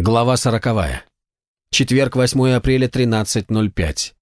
Глава сороковая. Четверг, 8 апреля, 13.05.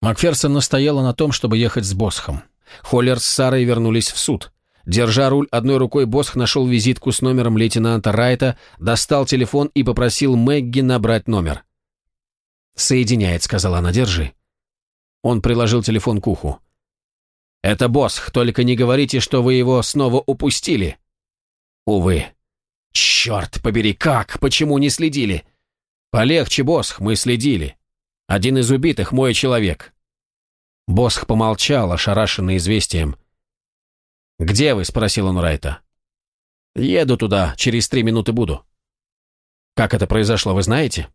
Макферсон настояла на том, чтобы ехать с Босхом. Холлер с Сарой вернулись в суд. Держа руль одной рукой, Босх нашел визитку с номером лейтенанта Райта, достал телефон и попросил Мэгги набрать номер. «Соединяет», — сказала она, — «держи». Он приложил телефон к уху. «Это Босх, только не говорите, что вы его снова упустили». «Увы». «Черт побери, как? Почему не следили?» «Полегче, Босх, мы следили. Один из убитых мой человек». Босх помолчал, ошарашенный известием. «Где вы?» – спросил он Райта. «Еду туда, через три минуты буду». «Как это произошло, вы знаете?»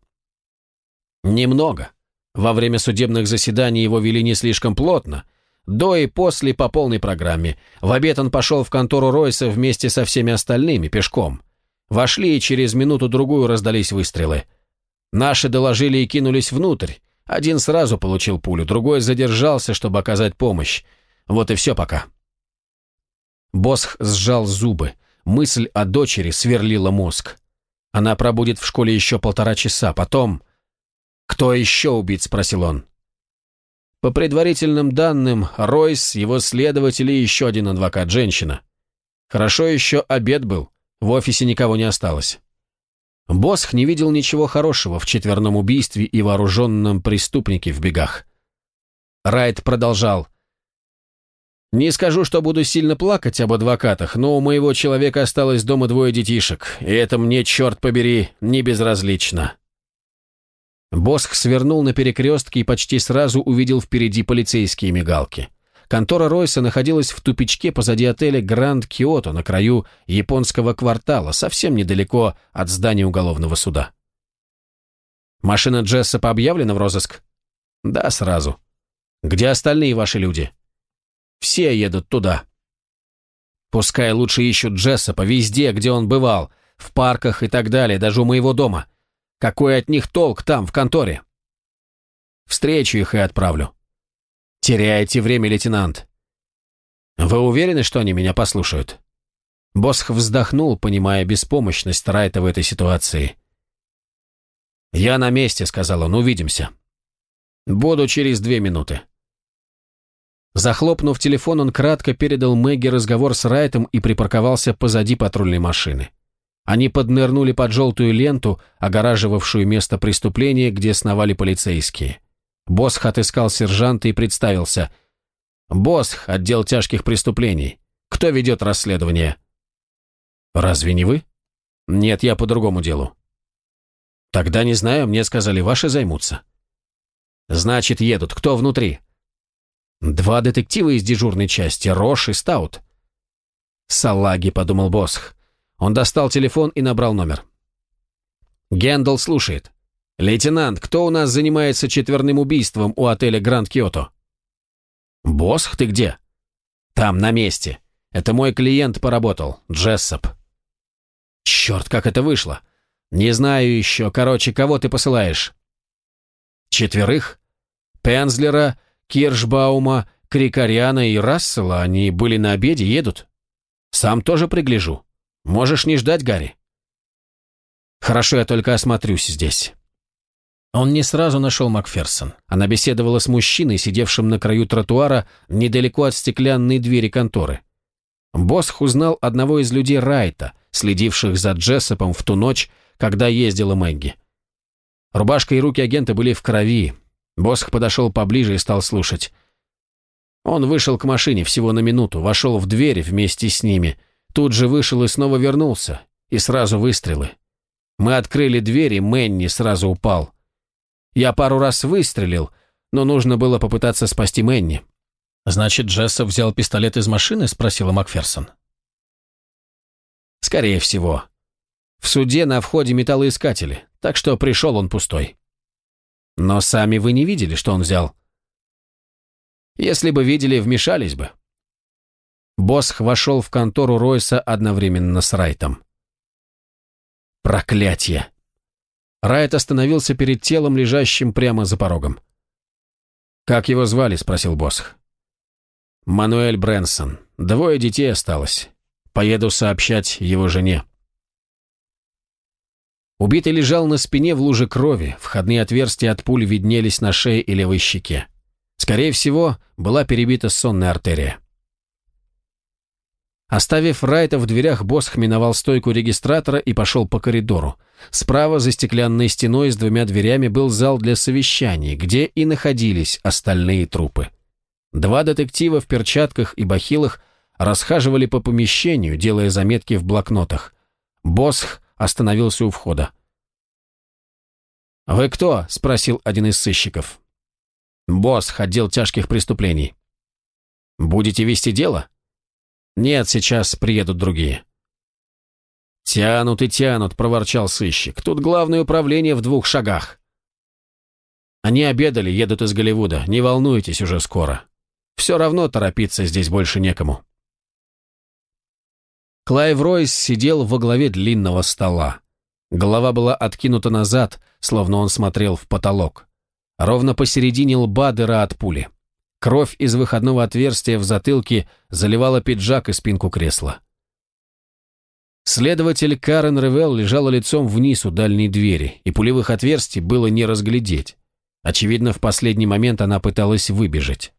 «Немного. Во время судебных заседаний его вели не слишком плотно. До и после по полной программе. В обед он пошел в контору Ройса вместе со всеми остальными, пешком. Вошли, и через минуту-другую раздались выстрелы. Наши доложили и кинулись внутрь. Один сразу получил пулю, другой задержался, чтобы оказать помощь. Вот и все пока. Босх сжал зубы. Мысль о дочери сверлила мозг. Она пробудет в школе еще полтора часа, потом... «Кто еще убит?» – спросил он. По предварительным данным, Ройс, его следователи и еще один адвокат, женщина. Хорошо еще обед был, в офисе никого не осталось. Босх не видел ничего хорошего в четверном убийстве и вооруженном преступнике в бегах. Райт продолжал. «Не скажу, что буду сильно плакать об адвокатах, но у моего человека осталось дома двое детишек, и это мне, черт побери, не безразлично». Босх свернул на перекрестке и почти сразу увидел впереди полицейские мигалки. Контора Ройса находилась в тупичке позади отеля Гранд Киото на краю японского квартала, совсем недалеко от здания уголовного суда. «Машина Джессопа объявлена в розыск?» «Да, сразу». «Где остальные ваши люди?» «Все едут туда». «Пускай лучше ищут Джессопа везде, где он бывал, в парках и так далее, даже у моего дома. Какой от них толк там, в конторе?» «Встречу их и отправлю». «Теряете время, лейтенант». «Вы уверены, что они меня послушают?» Босх вздохнул, понимая беспомощность Райта в этой ситуации. «Я на месте», — сказал он, — «увидимся». «Буду через две минуты». Захлопнув телефон, он кратко передал Мэгги разговор с Райтом и припарковался позади патрульной машины. Они поднырнули под желтую ленту, огораживавшую место преступления, где сновали полицейские. Босх отыскал сержанта и представился. «Босх, отдел тяжких преступлений. Кто ведет расследование?» «Разве не вы?» «Нет, я по другому делу». «Тогда не знаю, мне сказали, ваши займутся». «Значит, едут. Кто внутри?» «Два детектива из дежурной части, Рош и Стаут». «Салаги», — подумал Босх. Он достал телефон и набрал номер. Гендал слушает. «Лейтенант, кто у нас занимается четверным убийством у отеля Гранд Киото?» «Босх, ты где?» «Там, на месте. Это мой клиент поработал, Джессоп». «Черт, как это вышло! Не знаю еще. Короче, кого ты посылаешь?» «Четверых? Пензлера, Киршбаума, Крикаряна и Рассела, они были на обеде, едут. Сам тоже пригляжу. Можешь не ждать, Гарри?» «Хорошо, я только осмотрюсь здесь». Он не сразу нашел Макферсон. Она беседовала с мужчиной, сидевшим на краю тротуара, недалеко от стеклянной двери конторы. Босх узнал одного из людей Райта, следивших за Джессопом в ту ночь, когда ездила Мэгги. Рубашка и руки агента были в крови. Босх подошел поближе и стал слушать. Он вышел к машине всего на минуту, вошел в дверь вместе с ними, тут же вышел и снова вернулся, и сразу выстрелы. Мы открыли дверь, и Мэнни сразу упал. Я пару раз выстрелил, но нужно было попытаться спасти Мэнни. «Значит, Джессоп взял пистолет из машины?» – спросила Макферсон. «Скорее всего. В суде на входе металлоискатели, так что пришел он пустой. Но сами вы не видели, что он взял?» «Если бы видели, вмешались бы». Босх вошел в контору Ройса одновременно с Райтом. «Проклятье!» Райт остановился перед телом, лежащим прямо за порогом. «Как его звали?» – спросил Босх. «Мануэль Брэнсон. Двое детей осталось. Поеду сообщать его жене». Убитый лежал на спине в луже крови, входные отверстия от пуль виднелись на шее и левой щеке. Скорее всего, была перебита сонная артерия. Оставив Райта в дверях, Босх миновал стойку регистратора и пошел по коридору. Справа за стеклянной стеной с двумя дверями был зал для совещаний, где и находились остальные трупы. Два детектива в перчатках и бахилах расхаживали по помещению, делая заметки в блокнотах. Босх остановился у входа. «Вы кто?» – спросил один из сыщиков. «Босх, отдел тяжких преступлений». «Будете вести дело?» «Нет, сейчас приедут другие». «Тянут и тянут», — проворчал сыщик. «Тут главное управление в двух шагах». «Они обедали, едут из Голливуда. Не волнуйтесь, уже скоро. Все равно торопиться здесь больше некому». Клайв Ройс сидел во главе длинного стола. Голова была откинута назад, словно он смотрел в потолок. Ровно посередине лба дыра от пули. Кровь из выходного отверстия в затылке заливала пиджак и спинку кресла. Следователь Карен Ревел лежала лицом вниз у дальней двери, и пулевых отверстий было не разглядеть. Очевидно, в последний момент она пыталась выбежать.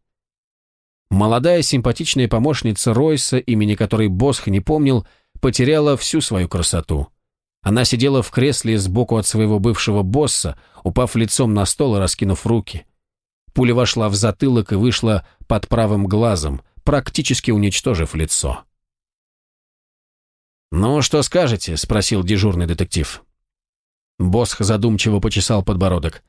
Молодая симпатичная помощница Ройса, имени которой Босх не помнил, потеряла всю свою красоту. Она сидела в кресле сбоку от своего бывшего босса, упав лицом на стол и раскинув руки. Пуля вошла в затылок и вышла под правым глазом, практически уничтожив лицо. «Ну, что скажете?» – спросил дежурный детектив. Босх задумчиво почесал подбородок.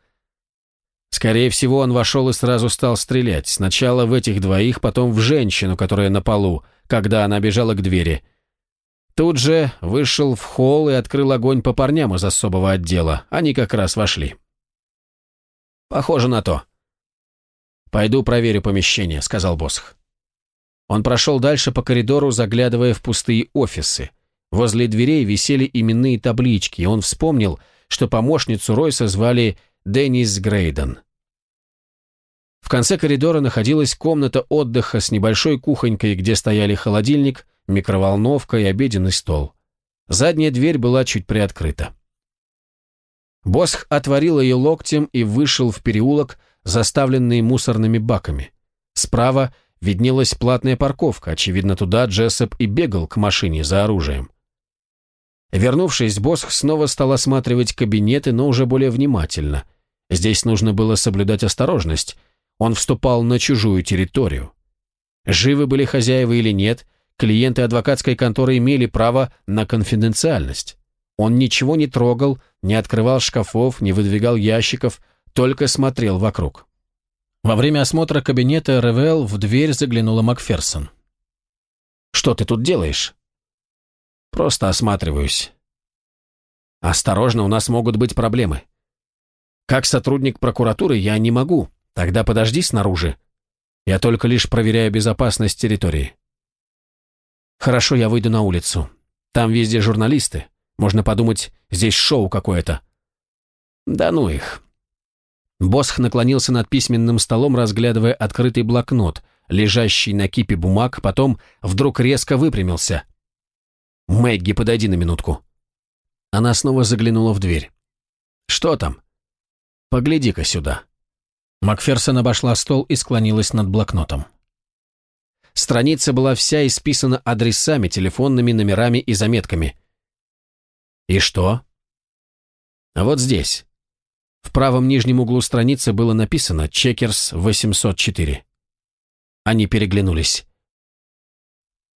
Скорее всего, он вошел и сразу стал стрелять. Сначала в этих двоих, потом в женщину, которая на полу, когда она бежала к двери. Тут же вышел в холл и открыл огонь по парням из особого отдела. Они как раз вошли. «Похоже на то», «Пойду проверю помещение», — сказал Босх. Он прошел дальше по коридору, заглядывая в пустые офисы. Возле дверей висели именные таблички, и он вспомнил, что помощницу Ройса звали Деннис Грейден. В конце коридора находилась комната отдыха с небольшой кухонькой, где стояли холодильник, микроволновка и обеденный стол. Задняя дверь была чуть приоткрыта. Босх отворил ее локтем и вышел в переулок, заставленные мусорными баками. Справа виднелась платная парковка, очевидно, туда Джессоп и бегал к машине за оружием. Вернувшись, Босх снова стал осматривать кабинеты, но уже более внимательно. Здесь нужно было соблюдать осторожность. Он вступал на чужую территорию. Живы были хозяева или нет, клиенты адвокатской конторы имели право на конфиденциальность. Он ничего не трогал, не открывал шкафов, не выдвигал ящиков, только смотрел вокруг. Во время осмотра кабинета Ревел в дверь заглянула Макферсон. «Что ты тут делаешь?» «Просто осматриваюсь». «Осторожно, у нас могут быть проблемы». «Как сотрудник прокуратуры я не могу. Тогда подожди снаружи. Я только лишь проверяю безопасность территории». «Хорошо, я выйду на улицу. Там везде журналисты. Можно подумать, здесь шоу какое-то». «Да ну их. Босх наклонился над письменным столом, разглядывая открытый блокнот, лежащий на кипе бумаг, потом вдруг резко выпрямился. «Мэгги, подойди на минутку». Она снова заглянула в дверь. «Что там?» «Погляди-ка сюда». Макферсон обошла стол и склонилась над блокнотом. Страница была вся исписана адресами, телефонными номерами и заметками. «И что?» «А вот здесь. В правом нижнем углу страницы было написано «Чекерс 804». Они переглянулись.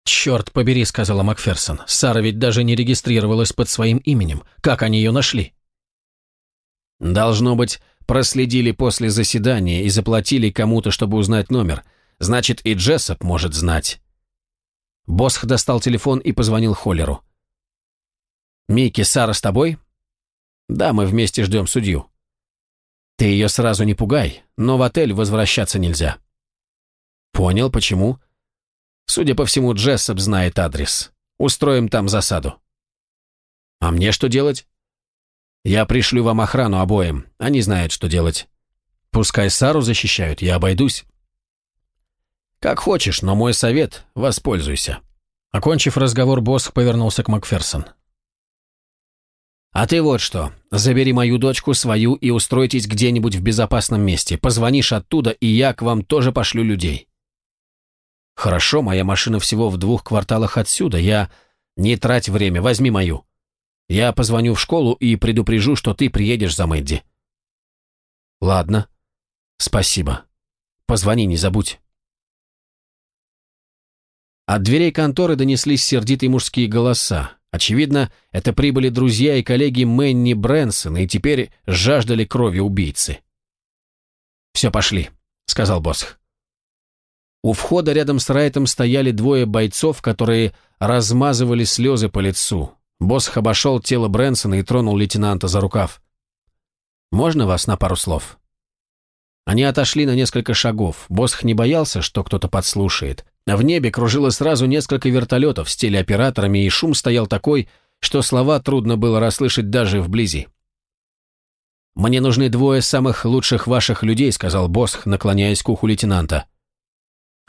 «Черт побери», — сказала Макферсон. «Сара ведь даже не регистрировалась под своим именем. Как они ее нашли?» «Должно быть, проследили после заседания и заплатили кому-то, чтобы узнать номер. Значит, и Джессоп может знать». Босх достал телефон и позвонил Холлеру. «Микки, Сара с тобой?» «Да, мы вместе ждем судью». Ты ее сразу не пугай, но в отель возвращаться нельзя. Понял, почему? Судя по всему, Джессоп знает адрес. Устроим там засаду. А мне что делать? Я пришлю вам охрану обоим. Они знают, что делать. Пускай Сару защищают, я обойдусь. Как хочешь, но мой совет – воспользуйся. Окончив разговор, Босх повернулся к Макферсон. А ты вот что, забери мою дочку свою и устройтесь где-нибудь в безопасном месте. Позвонишь оттуда, и я к вам тоже пошлю людей. Хорошо, моя машина всего в двух кварталах отсюда. Я... Не трать время, возьми мою. Я позвоню в школу и предупрежу, что ты приедешь за Мэдди. Ладно. Спасибо. Позвони, не забудь. От дверей конторы донеслись сердитые мужские голоса. Очевидно, это прибыли друзья и коллеги Мэнни Брэнсона и теперь жаждали крови убийцы. «Все, пошли», — сказал Босх. У входа рядом с Райтом стояли двое бойцов, которые размазывали слезы по лицу. Босх обошел тело Брэнсона и тронул лейтенанта за рукав. «Можно вас на пару слов?» Они отошли на несколько шагов. Босх не боялся, что кто-то подслушает. В небе кружило сразу несколько вертолетов с телеоператорами, и шум стоял такой, что слова трудно было расслышать даже вблизи. «Мне нужны двое самых лучших ваших людей», — сказал Босх, наклоняясь к уху лейтенанта.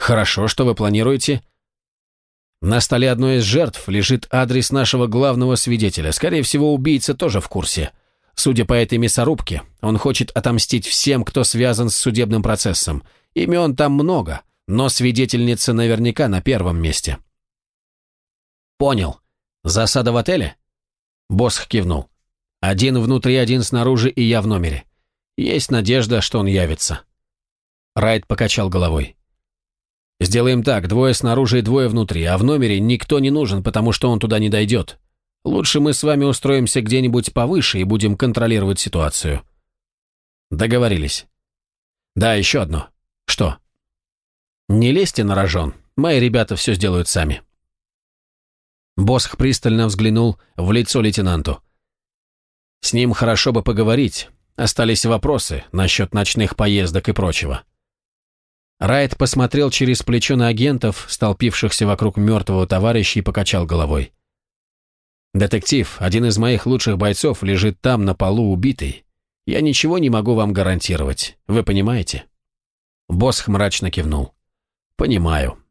«Хорошо, что вы планируете?» «На столе одной из жертв лежит адрес нашего главного свидетеля. Скорее всего, убийца тоже в курсе. Судя по этой мясорубке, он хочет отомстить всем, кто связан с судебным процессом. Имен там много, но свидетельница наверняка на первом месте. «Понял. Засада в отеле?» Босх кивнул. «Один внутри, один снаружи, и я в номере. Есть надежда, что он явится». Райт покачал головой. «Сделаем так, двое снаружи и двое внутри, а в номере никто не нужен, потому что он туда не дойдет. Лучше мы с вами устроимся где-нибудь повыше и будем контролировать ситуацию». «Договорились». «Да, еще одно. Что?» «Не лезьте на рожон. Мои ребята все сделают сами». Босх пристально взглянул в лицо лейтенанту. «С ним хорошо бы поговорить. Остались вопросы насчет ночных поездок и прочего». Райт посмотрел через плечо на агентов, столпившихся вокруг мертвого товарища, и покачал головой. «Детектив, один из моих лучших бойцов лежит там, на полу, убитый. Я ничего не могу вам гарантировать. Вы понимаете?» Босх мрачно кивнул. «Понимаю.